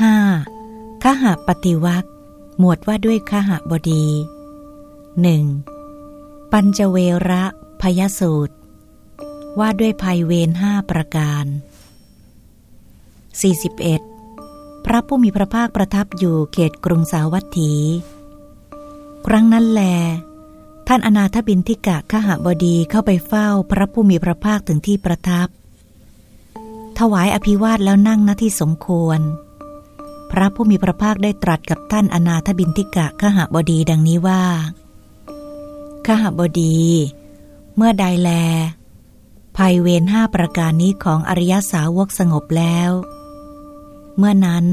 5. ขหปฏิวักหมวดว่าด้วยขหบดี 1. ปัญจเวระพยสูตร ว่าด้วยภัยเวรห้าประการ 41. พระผู้มีพระภาคประทับอยู่เขตกรุงสาวัตถี ครั้งนั้นแล ท่านอนาถบินทิกะขหบดีเข้าไปเฝ้าพระผู้มีพระภาคถึงที่ประทับ ถวายอภิวาทแล้วนั่งณที่สมควร พระผู้มีพระภาคได้ตรัสกับท่านอนาถบินทิกะขหบดีดังนี้ว่าขหบดี เมื่อใดแล ภัยเวรห้าประการนี้ของอริยสาวกสงบแล้ว เมื่อนั้น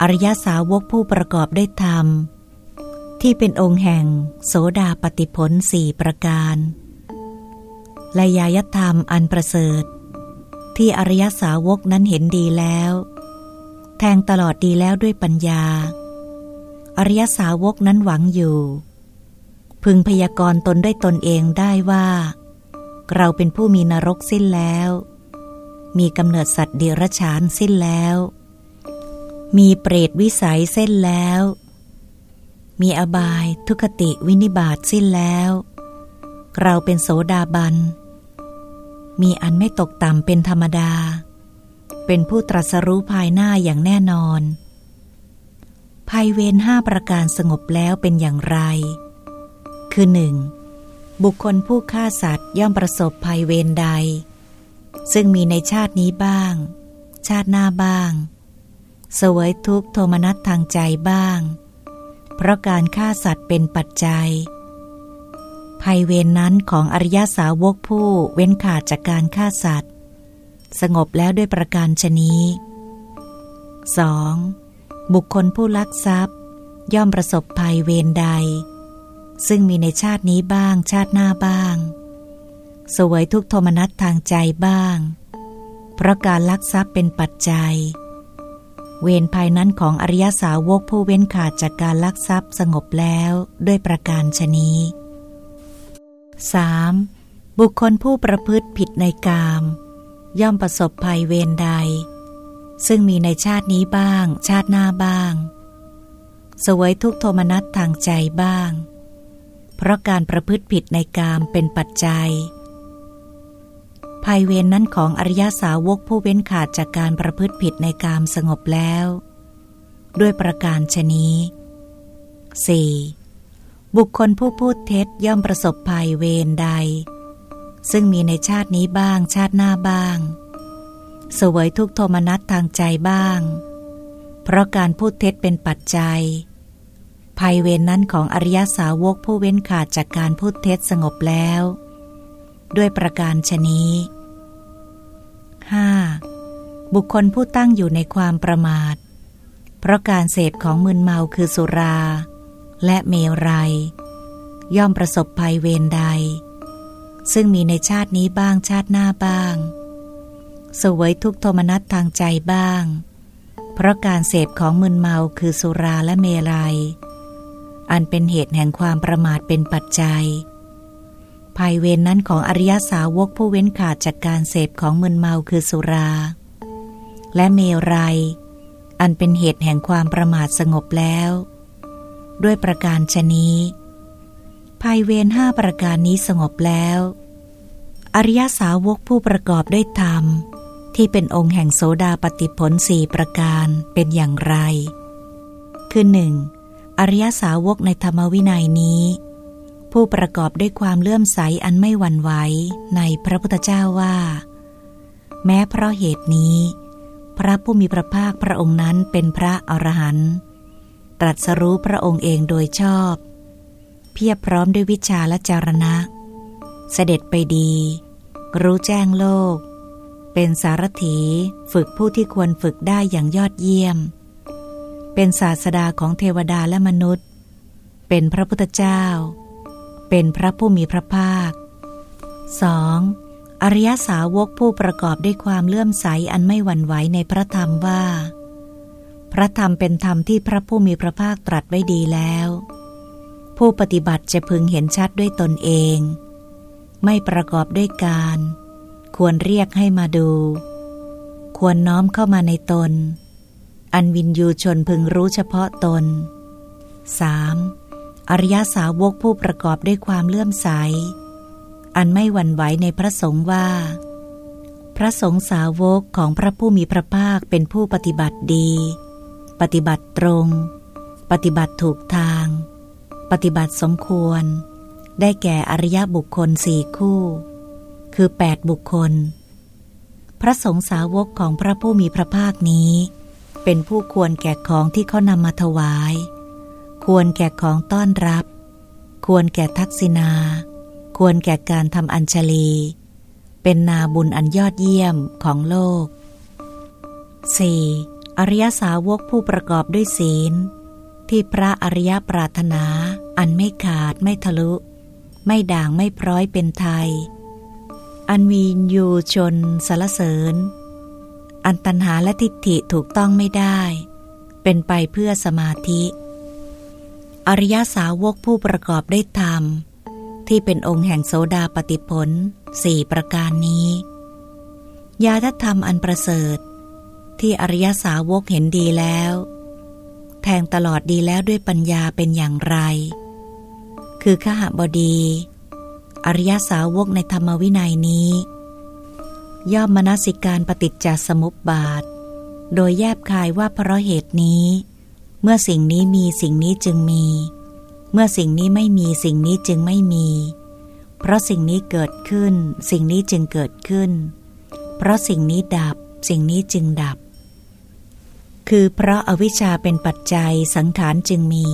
อริยสาวกผู้ประกอบได้ธรรม ที่เป็นองค์แห่งโสดาปฏิผลสี่ประการและยายธรรมอันประเสริฐ ที่อริยสาวกนั้นเห็นดีแล้ว แทงตลอดดีแล้วด้วยปัญญา อริยสาวกนั้นหวังอยู่ พึงพยากรณ์ตนด้วยตนเองได้ว่า เราเป็นผู้มีนรกสิ้นแล้ว มีกำเนิดสัตว์เดรัจฉานสิ้นแล้ว มีเปรตวิสัยเส้นแล้ว มีอบายทุคติวินิบาตสิ้นแล้ว เราเป็นโสดาบัน มีอันไม่ตกต่ำเป็นธรรมดา เป็นผู้ตรัสรู้ภายหน้าอย่างแน่นอน ภัยเวรห้าประการสงบแล้วเป็นอย่างไร คือหนึ่งบุคคลผู้ฆ่าสัตว์ย่อมประสบภัยเวรใด ซึ่งมีในชาตินี้บ้าง ชาติหน้าบ้าง เสวยทุกโทมนัสทางใจบ้าง เพราะการฆ่าสัตว์เป็นปัจจัย ภัยเวรนนั้นของอริยสาวกผู้เว้นขาดจากการฆ่าสัตว์ สงบแล้วด้วยประการชนี้ 2. บุคคลผู้ลักทรัพย์ ย่อมประสบภัยเวรใด ซึ่งมีในชาตินี้บ้างชาติหน้าบ้าง สวยทุกโทมนัสทางใจบ้าง เพราะการลักทรัพย์เป็นปัจจัย เวรภายนั้นของอริยสาวกผู้เว้นขาดจากการลักทรัพย์สงบแล้วด้วยประการชนี้ 3. บุคคลผู้ประพฤติผิดในกาม ย่อมประสบภัยเวรใด ซึ่งมีในชาตินี้บ้าง ชาติหน้าบ้างสวยทุกโทมนัสทางใจบ้าง เพราะการประพฤติผิดในกามเป็นปัจจัย ภัยเวรนนั้นของอริยสาวกผู้เว้นขาดจากการประพฤติผิดในกามสงบแล้ว ด้วยประการชนี้ 4. บุคคลผู้พูดเท็จย่อมประสบภัยเวรใด ซึ่งมีในชาตินี้บ้างชาติหน้าบ้างสวยทุกโทมนัสทางใจบ้าง เพราะการพูดเท็จเป็นปัจจัย ภัยเวรนนั้นของอริยสาวกผู้เว้นขาดจากการพูดเท็จสงบแล้ว ด้วยประการชนี้ 5. บุคคลผู้ตั้งอยู่ในความประมาท เพราะการเสพของมึนเมาคือสุรา และเมรัยย่อมประสบภัยเวรใด ซึ่งมีในชาตินี้บ้างชาติหน้าบ้างสวยทุกโทมนัสทางใจบ้าง เพราะการเสพของมึนเมาคือสุราและเมรัย อันเป็นเหตุแห่งความประมาทเป็นปัจจัย ภัยเวรนนั้นของอริยสาวกผู้เว้นขาดจากการเสพของมึนเมาคือสุรา และเมรัย อันเป็นเหตุแห่งความประมาทสงบแล้ว ด้วยประการชนี้ ภัยเวรห้าประการนี้สงบแล้ว อริยสาวกผู้ประกอบด้วยธรรม ที่เป็นองค์แห่งโสดาปฏิผลสี่ประการเป็นอย่างไร คือหนึ่งอริยสาวกในธรรมวินัยนี้ ผู้ประกอบด้วยความเลื่อมใสอันไม่หวั่นไหวในพระพุทธเจ้าว่า แม้เพราะเหตุนี้ พระผู้มีพระภาคพระองค์นั้นเป็นพระอรหันต์ตรัสรู้พระองค์เองโดยชอบ เพียบพร้อมด้วยวิชาและจารณะ เสด็จไปดี รู้แจ้งโลก เป็นสารถีฝึกผู้ที่ควรฝึกได้อย่างยอดเยี่ยม เป็นศาสดาของเทวดาและมนุษย์ เป็นพระพุทธเจ้า เป็นพระผู้มีพระภาค 2. อริยสาวกผู้ประกอบด้วยความเลื่อมใสอันไม่หวั่นไหวในพระธรรมว่า พระธรรมเป็นธรรมที่พระผู้มีพระภาคตรัสไว้ดีแล้ว ผู้ปฏิบัติจะพึงเห็นชัดด้วยตนเอง ไม่ประกอบด้วยการ ควรเรียกให้มาดู ควรน้อมเข้ามาในตน อันวินยูชนพึงรู้เฉพาะตน 3. อริยสาวกผู้ประกอบด้วยความเลื่อมใส อันไม่หวั่นไหวในพระสงฆ์ว่า พระสงฆ์สาวกของพระผู้มีพระภาคเป็นผู้ปฏิบัติดี ปฏิบัติตรง ปฏิบัติถูกทาง ปฏิบัติสมควร ได้แก่อริยบุคคลสี่คู่ คือแปดบุคคล พระสงฆ์สาวกของพระผู้มีพระภาคนี้ เป็นผู้ควรแก่ของที่เขานำมาถวาย ควรแก่ของต้อนรับ ควรแก่ทักษิณาควรแก่การทำอัญชลี เป็นนาบุญอันยอดเยี่ยมของโลก 4. อริยสาวกผู้ประกอบด้วยศีล ที่พระอริยปรารถนา อันไม่ขาดไม่ทะลุ ไม่ด่างไม่พร้อยเป็นไทย อันวีนยูชนสารเสริญ อันตัญหาและทิฏฐิถูกต้องไม่ได้ เป็นไปเพื่อสมาธิ อริยสาวกผู้ประกอบด้วยธรรม ที่เป็นองค์แห่งโสดาปฏิผลสี่ประการนี้ ยาทธรรมอันประเสริฐ ที่อริยสาวกเห็นดีแล้ว แทงตลอดดีแล้วด้วยปัญญาเป็นอย่างไร คือขหบดี อริยสาวกในธรรมวินัยนี้ ย่อมมนสิการปฏิจจสมุปบาท โดยแยบคายว่าเพราะเหตุนี้ เมื่อสิ่งนี้มีสิ่งนี้จึงมี เมื่อสิ่งนี้ไม่มีสิ่งนี้จึงไม่มี เพราะสิ่งนี้เกิดขึ้น สิ่งนี้จึงเกิดขึ้น เพราะสิ่งนี้ดับ สิ่งนี้จึงดับ คือเพราะอาวิชชาเป็นปัจจัยสังขารจึงมี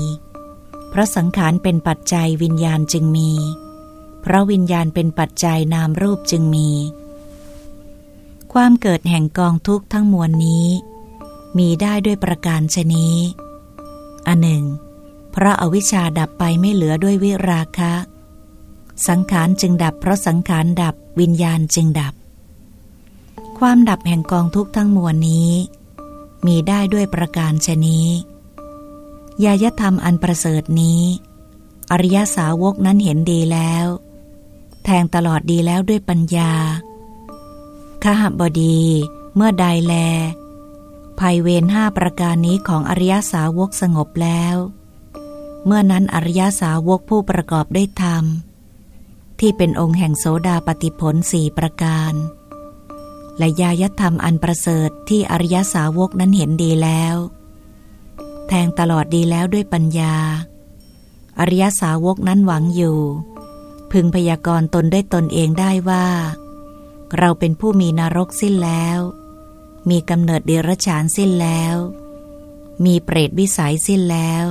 เพราะสังขารเป็นปัจจัยวิญญาณจึงมี เพราะวิญญาณเป็นปัจจัยนามรูปจึงมี ความเกิดแห่งกองทุกข์ทั้งมวลนี้ มีได้ด้วยประการชนี้ อันหนึ่ง เพราะอาวิชชาดับไปไม่เหลือด้วยวิราคะ สังขารจึงดับเพราะสังขารดับวิญญาณจึงดับ ความดับแห่งกองทุกข์ทั้งมวลนี้ มีได้ด้วยประการชนี้ยายธรรมอันประเสริฐนี้ อริยสาวกนั้นเห็นดีแล้ว แทงตลอดดีแล้วด้วยปัญญาขหบดีเมื่อใดแล ภัยเวรห้าประการนี้ของอริยสาวกสงบแล้ว เมื่อนั้นอริยสาวกผู้ประกอบด้วยธรรม ที่เป็นองค์แห่งโสดาปฏิผลสี่ประการ และยายธรรมอันประเสริฐที่อริยสาวกนั้นเห็นดีแล้ว แทงตลอดดีแล้วด้วยปัญญา อริยสาวกนั้นหวังอยู่ พึงพยากรณ์ตนด้วยตนเองได้ว่า เราเป็นผู้มีนรกสิ้นแล้ว มีกำเนิดเดรัจฉานสิ้นแล้ว มีเปรตวิสัยสิ้นแล้ว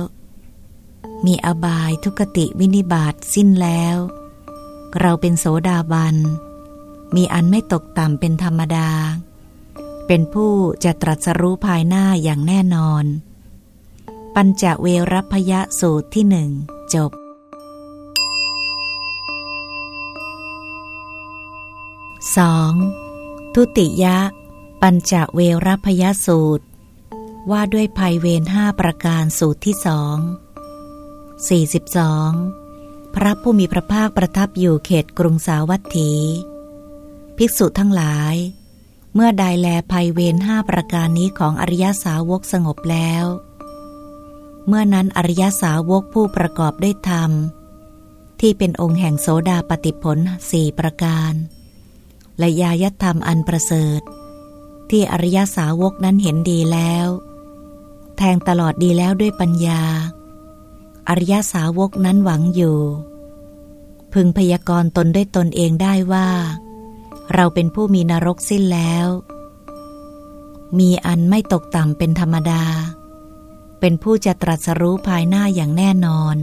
มีอบายทุกติวินิบาตสิ้นแล้ว เราเป็นโสดาบัน มีอันไม่ตกต่ำเป็นธรรมดา เป็นผู้จะตรัสรู้ภายหน้าอย่างแน่นอน ปัญจเวรพยสูตรที่หนึ่งจบ 2. ทุติยะ ปัญจเวรพยสูตร ว่าด้วยภัยเวรห้าประการสูตรที่สอง 42. พระผู้มีพระภาคประทับอยู่เขตกรุงสาวัตถี ภิกษุทั้งหลาย เมื่อใดแลภัยเวรห้าประการนี้ของอริยสาวกสงบแล้ว เมื่อนั้นอริยสาวกผู้ประกอบด้วยธรรม ที่เป็นองค์แห่งโสดาปฏิผลสี่ประการ และยายธรรมอันประเสริฐ ที่อริยสาวกนั้นเห็นดีแล้ว แทงตลอดดีแล้วด้วยปัญญา อริยสาวกนั้นหวังอยู่ พึงพยากรณ์ตนด้วยตนเองได้ว่า เราเป็นผู้มีนรกสิ้นแล้ว มีอันไม่ตกต่ำเป็นธรรมดา เป็นผู้จะตรัสรู้ภายหน้าอย่างแน่นอน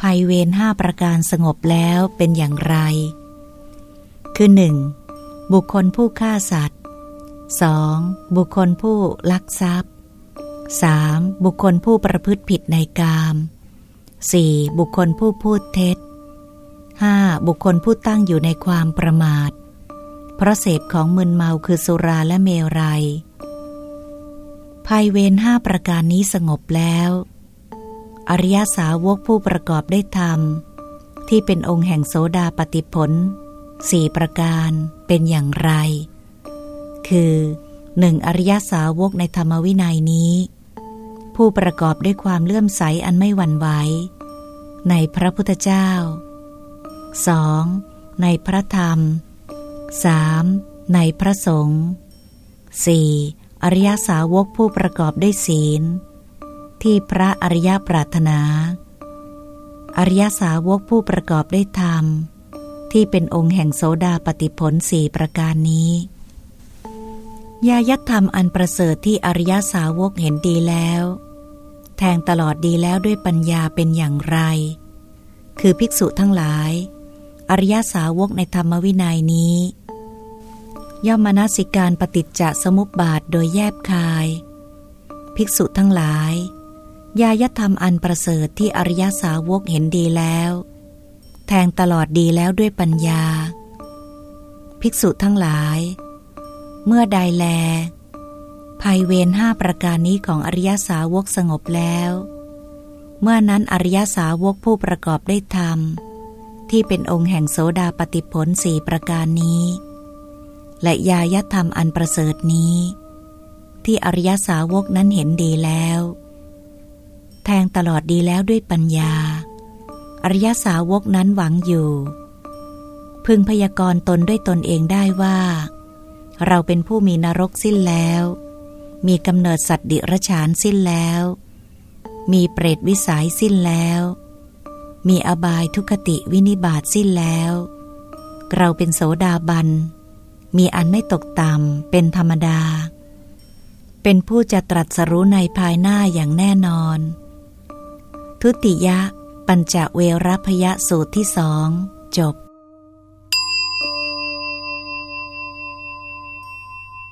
ภัยเวรห้าประการสงบแล้วเป็นอย่างไร คือหนึ่งบุคคลผู้ฆ่าสัตว์ 2. บุคคลผู้ลักทรัพย์ 3. บุคคลผู้ประพฤติผิดในกาม 4. บุคคลผู้พูดเท็จ 5. บุคคลผู้ตั้งอยู่ในความประมาท เพราะเสพของมึนเมาคือสุราและเมรัยภัยเวรห้าประการนี้สงบแล้ว อริยสาวกผู้ประกอบได้ธรรม ที่เป็นองค์แห่งโสดาปฏิผลสี่ประการเป็นอย่างไร คือหนึ่งอริยสาวกในธรรมวินัยนี้ ผู้ประกอบด้วยความเลื่อมใสอันไม่หวั่นไหวในพระพุทธเจ้า 2. ในพระธรรม 3. ในพระสงฆ์ 4. อริยสาวกผู้ประกอบด้วยศีล ที่พระอริยปรารถนา อริยสาวกผู้ประกอบด้วยธรรม ที่เป็นองค์แห่งโสดาปฏิผลสี่ประการนี้ยายธรรมอันประเสริฐที่อริยสาวกเห็นดีแล้ว แทงตลอดดีแล้วด้วยปัญญาเป็นอย่างไร คือภิกษุทั้งหลาย อริยสาวกในธรรมวินัยนี้ ย่อมมนสิการปฏิจจสมุปบาทโดยแยบคาย ภิกษุทั้งหลาย ยายธรรมอันประเสริฐที่อริยสาวกเห็นดีแล้ว แทงตลอดดีแล้วด้วยปัญญา ภิกษุทั้งหลาย เมื่อใดแล ภัยเวรห้าประการนี้ของอริยสาวกสงบแล้ว เมื่อนั้นอริยสาวกผู้ประกอบได้ธรรมที่เป็นองค์แห่งโสดาปฏิผลสี่ประการนี้ และยายธรรมอันประเสริฐนี้ ที่อริยสาวกนั้นเห็นดีแล้ว แทงตลอดดีแล้วด้วยปัญญา อริยสาวกนั้นหวังอยู่ พึงพยากรณ์ตนด้วยตนเองได้ว่า เราเป็นผู้มีนรกสิ้นแล้ว มีกำเนิดสัตว์ดิรชานสิ้นแล้ว มีเปรตวิสัยสิ้นแล้ว มีอบายทุคติวินิบาตสิ้นแล้ว เราเป็นโสดาบัน มีอันไม่ตกต่ำเป็นธรรมดา เป็นผู้จะตรัสรู้ในภายหน้าอย่างแน่นอน ทุติยะ ปัญจเวรพยสูตรที่สองจบ